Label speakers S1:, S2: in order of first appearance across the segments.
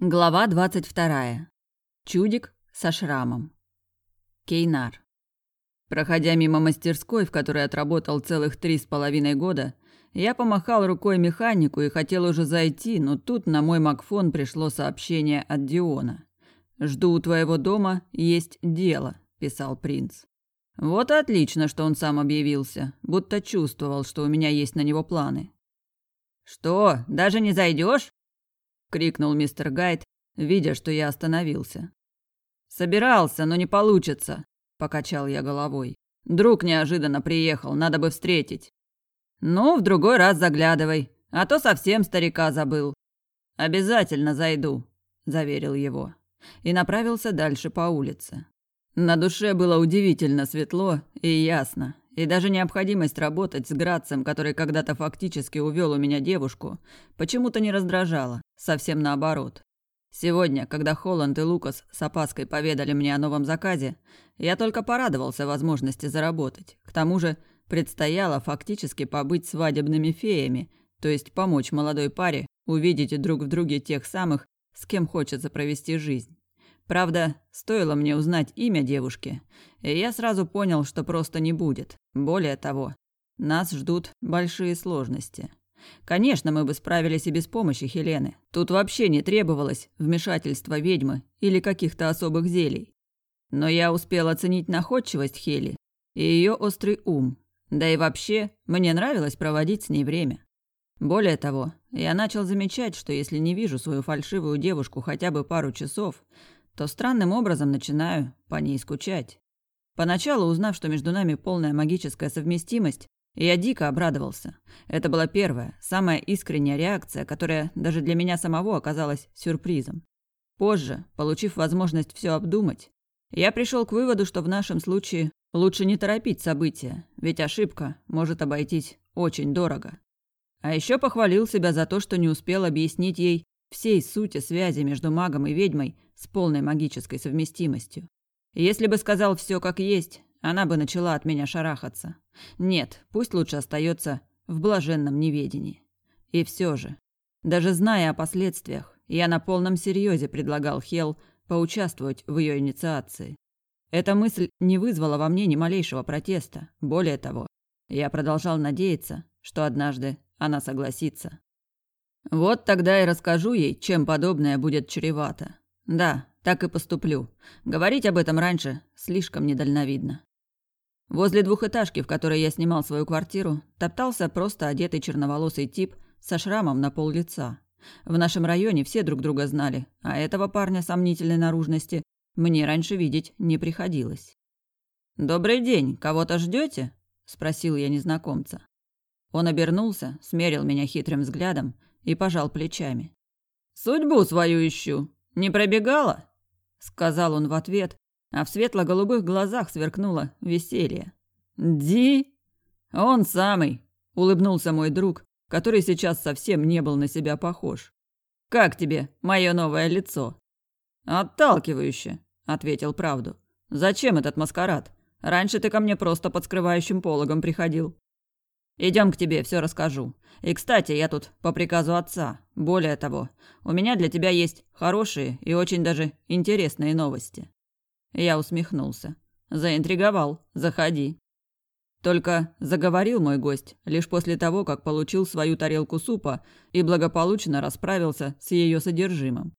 S1: Глава двадцать вторая. Чудик со шрамом. Кейнар. Проходя мимо мастерской, в которой отработал целых три с половиной года, я помахал рукой механику и хотел уже зайти, но тут на мой макфон пришло сообщение от Диона. «Жду у твоего дома, есть дело», – писал принц. Вот и отлично, что он сам объявился, будто чувствовал, что у меня есть на него планы. «Что, даже не зайдешь? Крикнул мистер Гайд, видя, что я остановился. Собирался, но не получится, покачал я головой. Друг неожиданно приехал, надо бы встретить. Ну, в другой раз заглядывай, а то совсем старика забыл. Обязательно зайду, заверил его и направился дальше по улице. На душе было удивительно светло и ясно, и даже необходимость работать с Грацем, который когда-то фактически увел у меня девушку, почему-то не раздражала, совсем наоборот. Сегодня, когда Холланд и Лукас с опаской поведали мне о новом заказе, я только порадовался возможности заработать. К тому же предстояло фактически побыть свадебными феями, то есть помочь молодой паре увидеть друг в друге тех самых, с кем хочется провести жизнь. Правда, стоило мне узнать имя девушки, и я сразу понял, что просто не будет. Более того, нас ждут большие сложности. Конечно, мы бы справились и без помощи Хелены. Тут вообще не требовалось вмешательства ведьмы или каких-то особых зелий. Но я успел оценить находчивость Хели и ее острый ум. Да и вообще, мне нравилось проводить с ней время. Более того, я начал замечать, что если не вижу свою фальшивую девушку хотя бы пару часов, то странным образом начинаю по ней скучать. Поначалу, узнав, что между нами полная магическая совместимость, я дико обрадовался. Это была первая, самая искренняя реакция, которая даже для меня самого оказалась сюрпризом. Позже, получив возможность все обдумать, я пришел к выводу, что в нашем случае лучше не торопить события, ведь ошибка может обойтись очень дорого. А еще похвалил себя за то, что не успел объяснить ей всей сути связи между магом и ведьмой с полной магической совместимостью. Если бы сказал все как есть, она бы начала от меня шарахаться. Нет, пусть лучше остается в блаженном неведении. И все же, даже зная о последствиях, я на полном серьезе предлагал Хел поучаствовать в ее инициации. Эта мысль не вызвала во мне ни малейшего протеста. Более того, я продолжал надеяться, что однажды она согласится. Вот тогда и расскажу ей, чем подобное будет чревато. Да, так и поступлю. Говорить об этом раньше слишком недальновидно. Возле двухэтажки, в которой я снимал свою квартиру, топтался просто одетый черноволосый тип со шрамом на пол лица. В нашем районе все друг друга знали, а этого парня сомнительной наружности мне раньше видеть не приходилось. «Добрый день, кого-то ждете? спросил я незнакомца. Он обернулся, смерил меня хитрым взглядом и пожал плечами. «Судьбу свою ищу. Не пробегала?» — сказал он в ответ, а в светло-голубых глазах сверкнуло веселье. «Ди?» «Он самый», — улыбнулся мой друг, который сейчас совсем не был на себя похож. «Как тебе мое новое лицо?» «Отталкивающе», — ответил правду. «Зачем этот маскарад? Раньше ты ко мне просто под скрывающим пологом приходил». Идем к тебе, все расскажу. И, кстати, я тут по приказу отца. Более того, у меня для тебя есть хорошие и очень даже интересные новости. Я усмехнулся. Заинтриговал. Заходи. Только заговорил мой гость лишь после того, как получил свою тарелку супа и благополучно расправился с ее содержимым.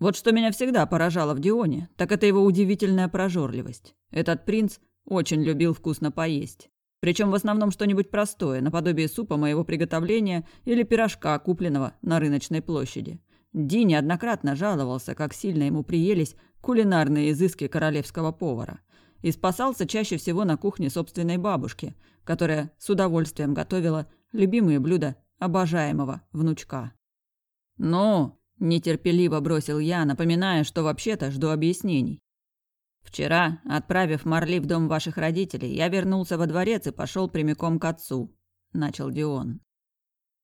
S1: Вот что меня всегда поражало в Дионе, так это его удивительная прожорливость. Этот принц очень любил вкусно поесть. Причем в основном что-нибудь простое, наподобие супа моего приготовления или пирожка, купленного на рыночной площади. Ди неоднократно жаловался, как сильно ему приелись кулинарные изыски королевского повара. И спасался чаще всего на кухне собственной бабушки, которая с удовольствием готовила любимые блюда обожаемого внучка. «Ну!» – нетерпеливо бросил я, напоминая, что вообще-то жду объяснений. Вчера, отправив Марли в дом ваших родителей, я вернулся во дворец и пошел прямиком к отцу, начал Дион.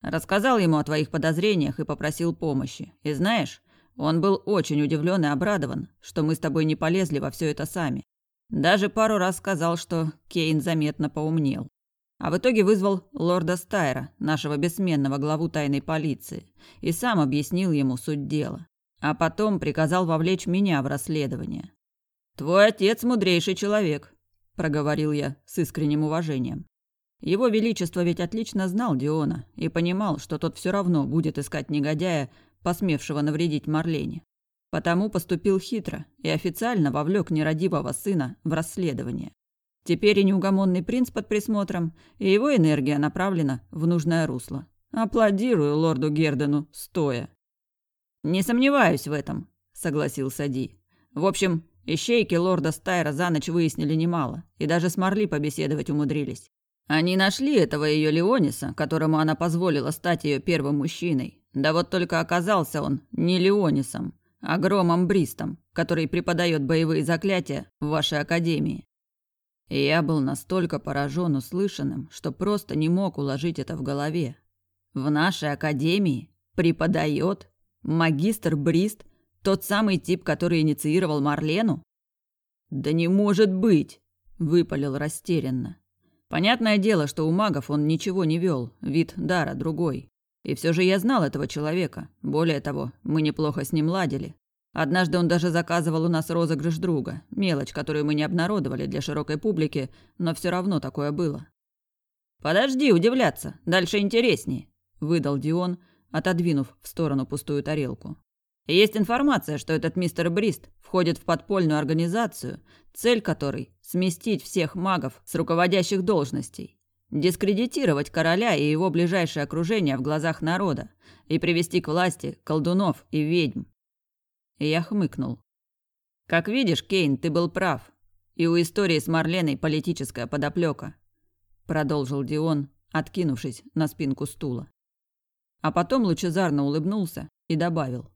S1: Рассказал ему о твоих подозрениях и попросил помощи. И знаешь, он был очень удивлен и обрадован, что мы с тобой не полезли во все это сами. Даже пару раз сказал, что Кейн заметно поумнел. А в итоге вызвал лорда Стайра, нашего бессменного главу тайной полиции, и сам объяснил ему суть дела. а потом приказал вовлечь меня в расследование. «Твой отец мудрейший человек», – проговорил я с искренним уважением. Его Величество ведь отлично знал Диона и понимал, что тот все равно будет искать негодяя, посмевшего навредить Марлене. Потому поступил хитро и официально вовлек нерадивого сына в расследование. Теперь и неугомонный принц под присмотром, и его энергия направлена в нужное русло. Аплодирую лорду Гердену, стоя. «Не сомневаюсь в этом», — согласился Ди. «В общем, ищейки лорда Стайра за ночь выяснили немало, и даже с Марли побеседовать умудрились. Они нашли этого ее Леониса, которому она позволила стать ее первым мужчиной. Да вот только оказался он не Леонисом, а Громом Бристом, который преподает боевые заклятия в вашей академии. И я был настолько поражен услышанным, что просто не мог уложить это в голове. В нашей академии преподает магистр Брист, тот самый тип, который инициировал Марлену? Да не может быть, выпалил растерянно. Понятное дело, что у магов он ничего не вел, вид дара другой. И все же я знал этого человека. Более того, мы неплохо с ним ладили. Однажды он даже заказывал у нас розыгрыш друга. Мелочь, которую мы не обнародовали для широкой публики, но все равно такое было. «Подожди удивляться, дальше интереснее», – выдал Дион, отодвинув в сторону пустую тарелку. «Есть информация, что этот мистер Брист входит в подпольную организацию, цель которой – сместить всех магов с руководящих должностей дискредитировать короля и его ближайшее окружение в глазах народа и привести к власти колдунов и ведьм. И я хмыкнул. Как видишь, Кейн, ты был прав. И у истории с Марленой политическая подоплека, продолжил Дион, откинувшись на спинку стула. А потом лучезарно улыбнулся и добавил: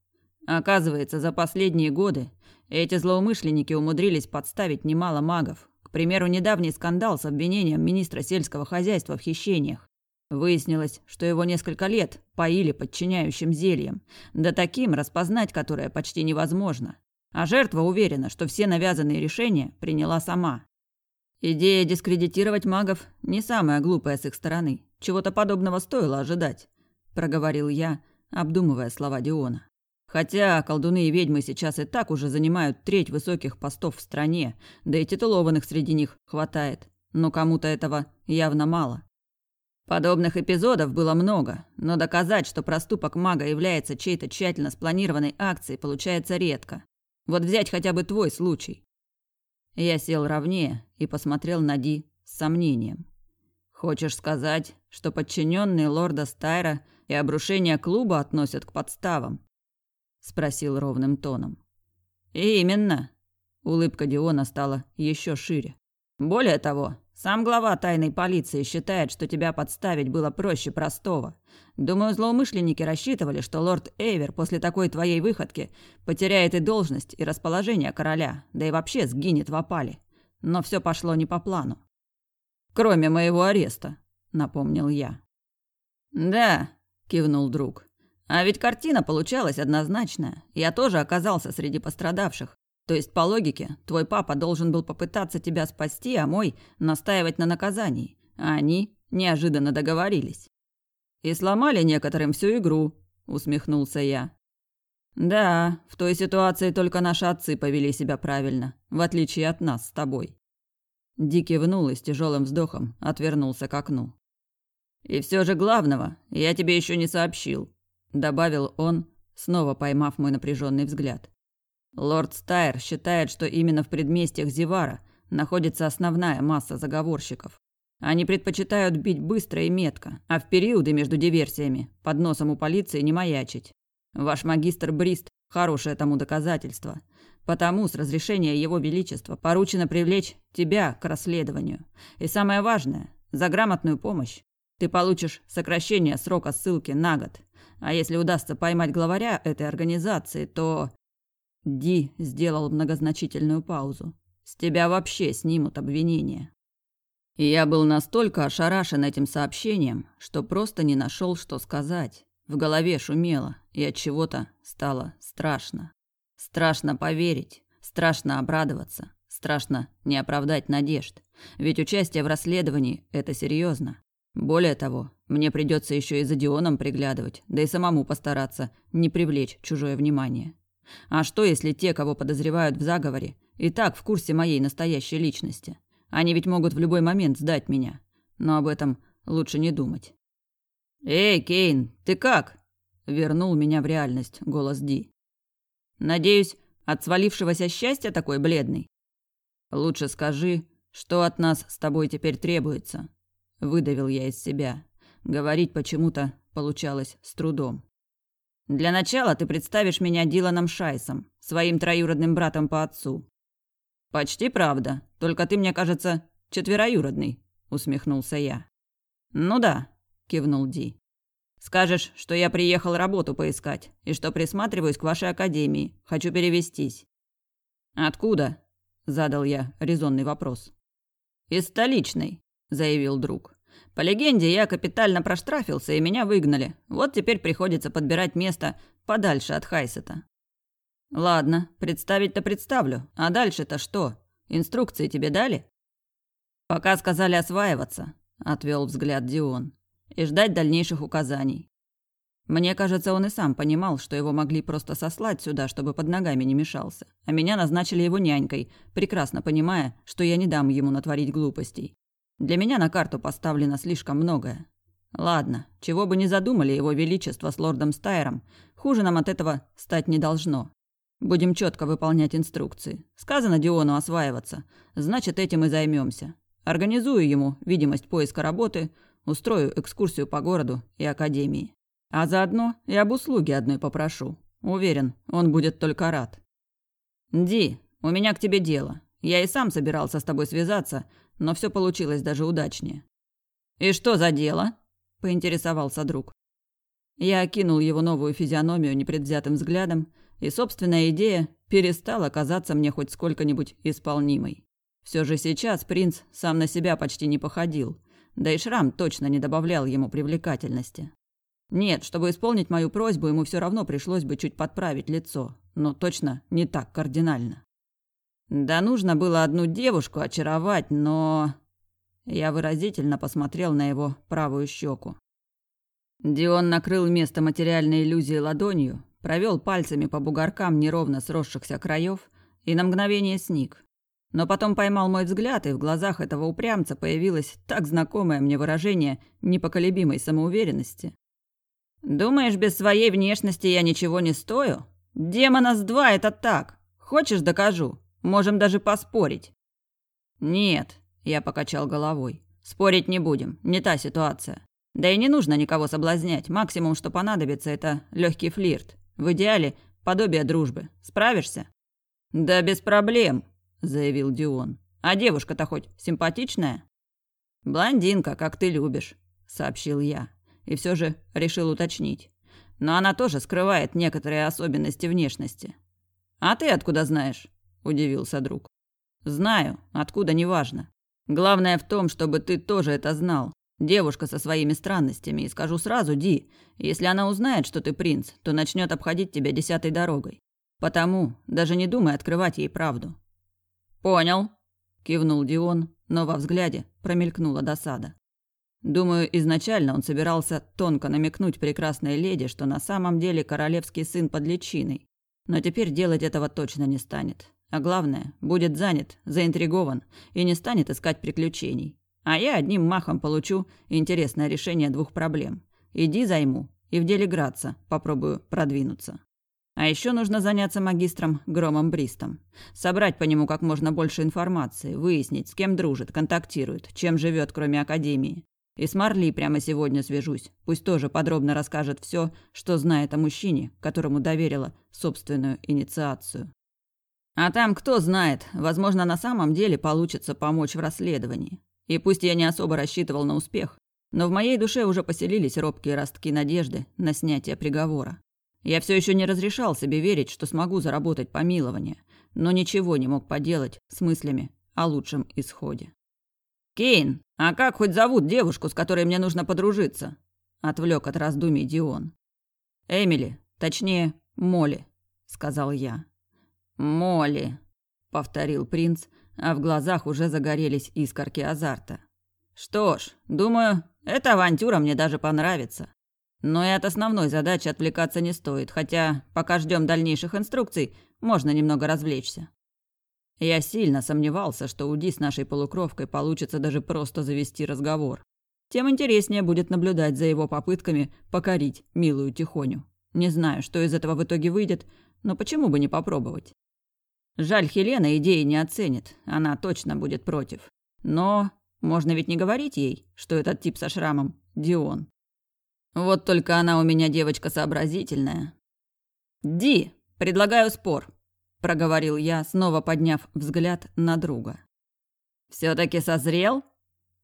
S1: Оказывается, за последние годы эти злоумышленники умудрились подставить немало магов, примеру, недавний скандал с обвинением министра сельского хозяйства в хищениях. Выяснилось, что его несколько лет поили подчиняющим зельем, да таким, распознать которое почти невозможно. А жертва уверена, что все навязанные решения приняла сама. Идея дискредитировать магов не самая глупая с их стороны. Чего-то подобного стоило ожидать, проговорил я, обдумывая слова Диона. Хотя колдуны и ведьмы сейчас и так уже занимают треть высоких постов в стране, да и титулованных среди них хватает. Но кому-то этого явно мало. Подобных эпизодов было много, но доказать, что проступок мага является чьей-то тщательно спланированной акцией, получается редко. Вот взять хотя бы твой случай. Я сел ровнее и посмотрел на Ди с сомнением. Хочешь сказать, что подчиненные лорда Стайра и обрушение клуба относят к подставам? Спросил ровным тоном. Именно. Улыбка Диона стала еще шире. Более того, сам глава тайной полиции считает, что тебя подставить было проще простого. Думаю, злоумышленники рассчитывали, что лорд Эйвер после такой твоей выходки потеряет и должность, и расположение короля, да и вообще сгинет в опале. Но все пошло не по плану. Кроме моего ареста, напомнил я. Да, кивнул друг. А ведь картина получалась однозначная. Я тоже оказался среди пострадавших. То есть, по логике, твой папа должен был попытаться тебя спасти, а мой – настаивать на наказании. А они неожиданно договорились. «И сломали некоторым всю игру», – усмехнулся я. «Да, в той ситуации только наши отцы повели себя правильно, в отличие от нас с тобой». Ди кивнул и с тяжелым вздохом отвернулся к окну. «И все же главного я тебе еще не сообщил добавил он, снова поймав мой напряженный взгляд. Лорд Стайр считает, что именно в предместьях Зивара находится основная масса заговорщиков. Они предпочитают бить быстро и метко, а в периоды между диверсиями под носом у полиции не маячить. Ваш магистр Брист – хорошее тому доказательство. Потому с разрешения Его Величества поручено привлечь тебя к расследованию. И самое важное – за грамотную помощь ты получишь сокращение срока ссылки на год – а если удастся поймать главаря этой организации, то...» Ди сделал многозначительную паузу. «С тебя вообще снимут обвинения». Я был настолько ошарашен этим сообщением, что просто не нашел, что сказать. В голове шумело, и от чего-то стало страшно. Страшно поверить, страшно обрадоваться, страшно не оправдать надежд. Ведь участие в расследовании – это серьезно. Более того, мне придется еще и за Дионом приглядывать, да и самому постараться не привлечь чужое внимание. А что, если те, кого подозревают в заговоре, и так в курсе моей настоящей личности? Они ведь могут в любой момент сдать меня. Но об этом лучше не думать. «Эй, Кейн, ты как?» – вернул меня в реальность голос Ди. «Надеюсь, от свалившегося счастья такой бледный?» «Лучше скажи, что от нас с тобой теперь требуется?» – выдавил я из себя. Говорить почему-то получалось с трудом. «Для начала ты представишь меня Диланом Шайсом, своим троюродным братом по отцу». «Почти правда, только ты, мне кажется, четвероюродный», – усмехнулся я. «Ну да», – кивнул Ди. «Скажешь, что я приехал работу поискать и что присматриваюсь к вашей академии, хочу перевестись». «Откуда?» – задал я резонный вопрос. «Из столичной», – заявил друг. «По легенде, я капитально проштрафился, и меня выгнали. Вот теперь приходится подбирать место подальше от Хайсета». «Ладно, представить-то представлю. А дальше-то что? Инструкции тебе дали?» «Пока сказали осваиваться», – отвел взгляд Дион. «И ждать дальнейших указаний. Мне кажется, он и сам понимал, что его могли просто сослать сюда, чтобы под ногами не мешался. А меня назначили его нянькой, прекрасно понимая, что я не дам ему натворить глупостей. Для меня на карту поставлено слишком многое. Ладно, чего бы ни задумали его величество с лордом Стайером, хуже нам от этого стать не должно. Будем четко выполнять инструкции. Сказано Диону осваиваться, значит, этим и займемся. Организую ему видимость поиска работы, устрою экскурсию по городу и академии. А заодно и об услуге одной попрошу. Уверен, он будет только рад. Ди, у меня к тебе дело. Я и сам собирался с тобой связаться, но все получилось даже удачнее. И что за дело? поинтересовался друг. Я окинул его новую физиономию непредвзятым взглядом, и собственная идея перестала казаться мне хоть сколько-нибудь исполнимой. Все же сейчас принц сам на себя почти не походил, да и шрам точно не добавлял ему привлекательности. Нет, чтобы исполнить мою просьбу, ему все равно пришлось бы чуть подправить лицо, но точно не так кардинально. Да нужно было одну девушку очаровать, но... Я выразительно посмотрел на его правую щеку. Дион накрыл место материальной иллюзии ладонью, провел пальцами по бугоркам неровно сросшихся краев и на мгновение сник. Но потом поймал мой взгляд, и в глазах этого упрямца появилось так знакомое мне выражение непоколебимой самоуверенности, Думаешь, без своей внешности я ничего не стою? Демона с два это так. Хочешь, докажу? Можем даже поспорить. Нет, я покачал головой. Спорить не будем, не та ситуация. Да и не нужно никого соблазнять. Максимум, что понадобится, это легкий флирт. В идеале подобие дружбы. Справишься? Да без проблем, заявил Дион. А девушка-то хоть симпатичная? Блондинка, как ты любишь, сообщил я и все же решил уточнить. Но она тоже скрывает некоторые особенности внешности. «А ты откуда знаешь?» – удивился друг. «Знаю. Откуда, неважно. Главное в том, чтобы ты тоже это знал. Девушка со своими странностями. И скажу сразу, Ди, если она узнает, что ты принц, то начнет обходить тебя десятой дорогой. Потому даже не думай открывать ей правду». «Понял», – кивнул Дион, но во взгляде промелькнула досада. Думаю, изначально он собирался тонко намекнуть прекрасной леди, что на самом деле королевский сын под личиной. Но теперь делать этого точно не станет. А главное, будет занят, заинтригован и не станет искать приключений. А я одним махом получу интересное решение двух проблем. Иди займу, и в деле Граца попробую продвинуться. А еще нужно заняться магистром Громом Бристом. Собрать по нему как можно больше информации, выяснить, с кем дружит, контактирует, чем живет, кроме Академии. И с Марли прямо сегодня свяжусь. Пусть тоже подробно расскажет все, что знает о мужчине, которому доверила собственную инициацию. А там кто знает, возможно, на самом деле получится помочь в расследовании. И пусть я не особо рассчитывал на успех, но в моей душе уже поселились робкие ростки надежды на снятие приговора. Я все еще не разрешал себе верить, что смогу заработать помилование, но ничего не мог поделать с мыслями о лучшем исходе. «Кейн, а как хоть зовут девушку, с которой мне нужно подружиться?» Отвлек от раздумий Дион. «Эмили, точнее, Молли», — сказал я. «Молли», — повторил принц, а в глазах уже загорелись искорки азарта. «Что ж, думаю, эта авантюра мне даже понравится. Но и от основной задачи отвлекаться не стоит, хотя пока ждем дальнейших инструкций, можно немного развлечься. Я сильно сомневался, что у Ди с нашей полукровкой получится даже просто завести разговор. Тем интереснее будет наблюдать за его попытками покорить милую Тихоню. Не знаю, что из этого в итоге выйдет, но почему бы не попробовать? Жаль, Хелена идеи не оценит, она точно будет против. Но можно ведь не говорить ей, что этот тип со шрамом – Дион. Вот только она у меня девочка сообразительная. «Ди, предлагаю спор», – проговорил я, снова подняв взгляд на друга. все таки созрел?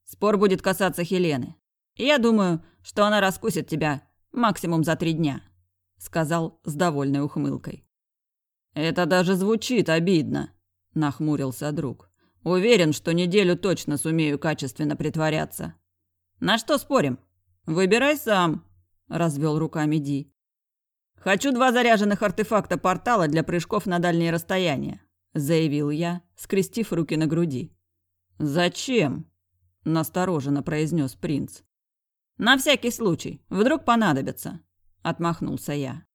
S1: Спор будет касаться Хелены. я думаю, что она раскусит тебя максимум за три дня», – сказал с довольной ухмылкой. «Это даже звучит обидно», – нахмурился друг. «Уверен, что неделю точно сумею качественно притворяться». «На что спорим?» «Выбирай сам», – развел руками Ди. «Хочу два заряженных артефакта портала для прыжков на дальние расстояния», – заявил я, скрестив руки на груди. «Зачем?» – настороженно произнес принц. «На всякий случай. Вдруг понадобится», – отмахнулся я.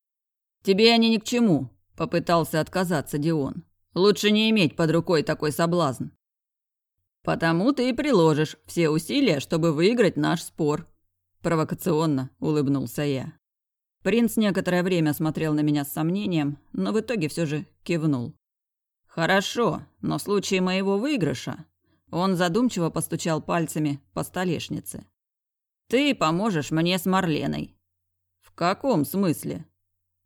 S1: «Тебе они ни к чему», – попытался отказаться Дион. «Лучше не иметь под рукой такой соблазн». «Потому ты и приложишь все усилия, чтобы выиграть наш спор», Провокационно улыбнулся я. Принц некоторое время смотрел на меня с сомнением, но в итоге все же кивнул. «Хорошо, но в случае моего выигрыша...» Он задумчиво постучал пальцами по столешнице. «Ты поможешь мне с Марленой». «В каком смысле?»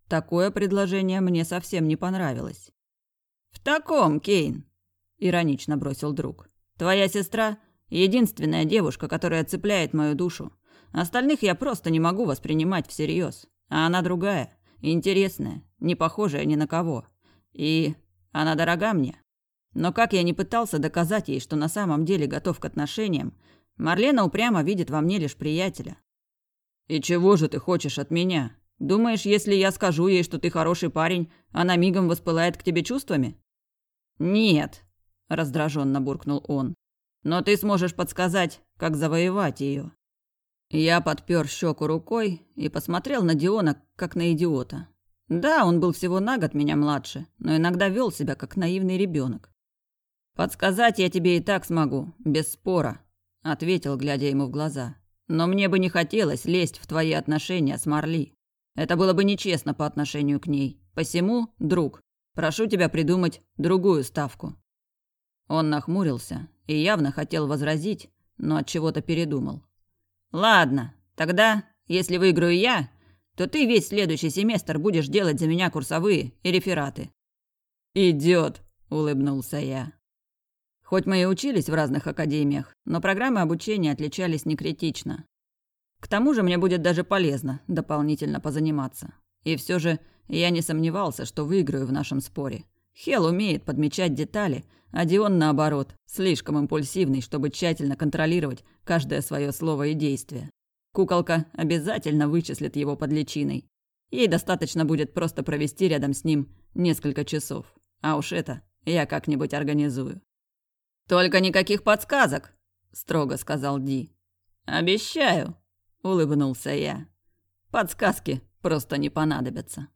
S1: Такое предложение мне совсем не понравилось. «В таком, Кейн», – иронично бросил друг. «Твоя сестра – единственная девушка, которая цепляет мою душу. Остальных я просто не могу воспринимать всерьез. А она другая, интересная, не похожая ни на кого. И она дорога мне. Но как я не пытался доказать ей, что на самом деле готов к отношениям, Марлена упрямо видит во мне лишь приятеля. «И чего же ты хочешь от меня? Думаешь, если я скажу ей, что ты хороший парень, она мигом воспылает к тебе чувствами?» «Нет», – раздраженно буркнул он. «Но ты сможешь подсказать, как завоевать ее. Я подпер щеку рукой и посмотрел на Диона, как на идиота. Да, он был всего на год меня младше, но иногда вел себя, как наивный ребенок. «Подсказать я тебе и так смогу, без спора», – ответил, глядя ему в глаза. «Но мне бы не хотелось лезть в твои отношения с Марли. Это было бы нечестно по отношению к ней. Посему, друг, прошу тебя придумать другую ставку». Он нахмурился и явно хотел возразить, но от чего-то передумал. Ладно, тогда, если выиграю я, то ты весь следующий семестр будешь делать за меня курсовые и рефераты. Идет, улыбнулся я. Хоть мы и учились в разных академиях, но программы обучения отличались не критично. К тому же мне будет даже полезно дополнительно позаниматься. И все же я не сомневался, что выиграю в нашем споре. Хел умеет подмечать детали, а Дион, наоборот, слишком импульсивный, чтобы тщательно контролировать каждое свое слово и действие. Куколка обязательно вычислит его под личиной. Ей достаточно будет просто провести рядом с ним несколько часов. А уж это я как-нибудь организую. «Только никаких подсказок», – строго сказал Ди. «Обещаю», – улыбнулся я. «Подсказки просто не понадобятся».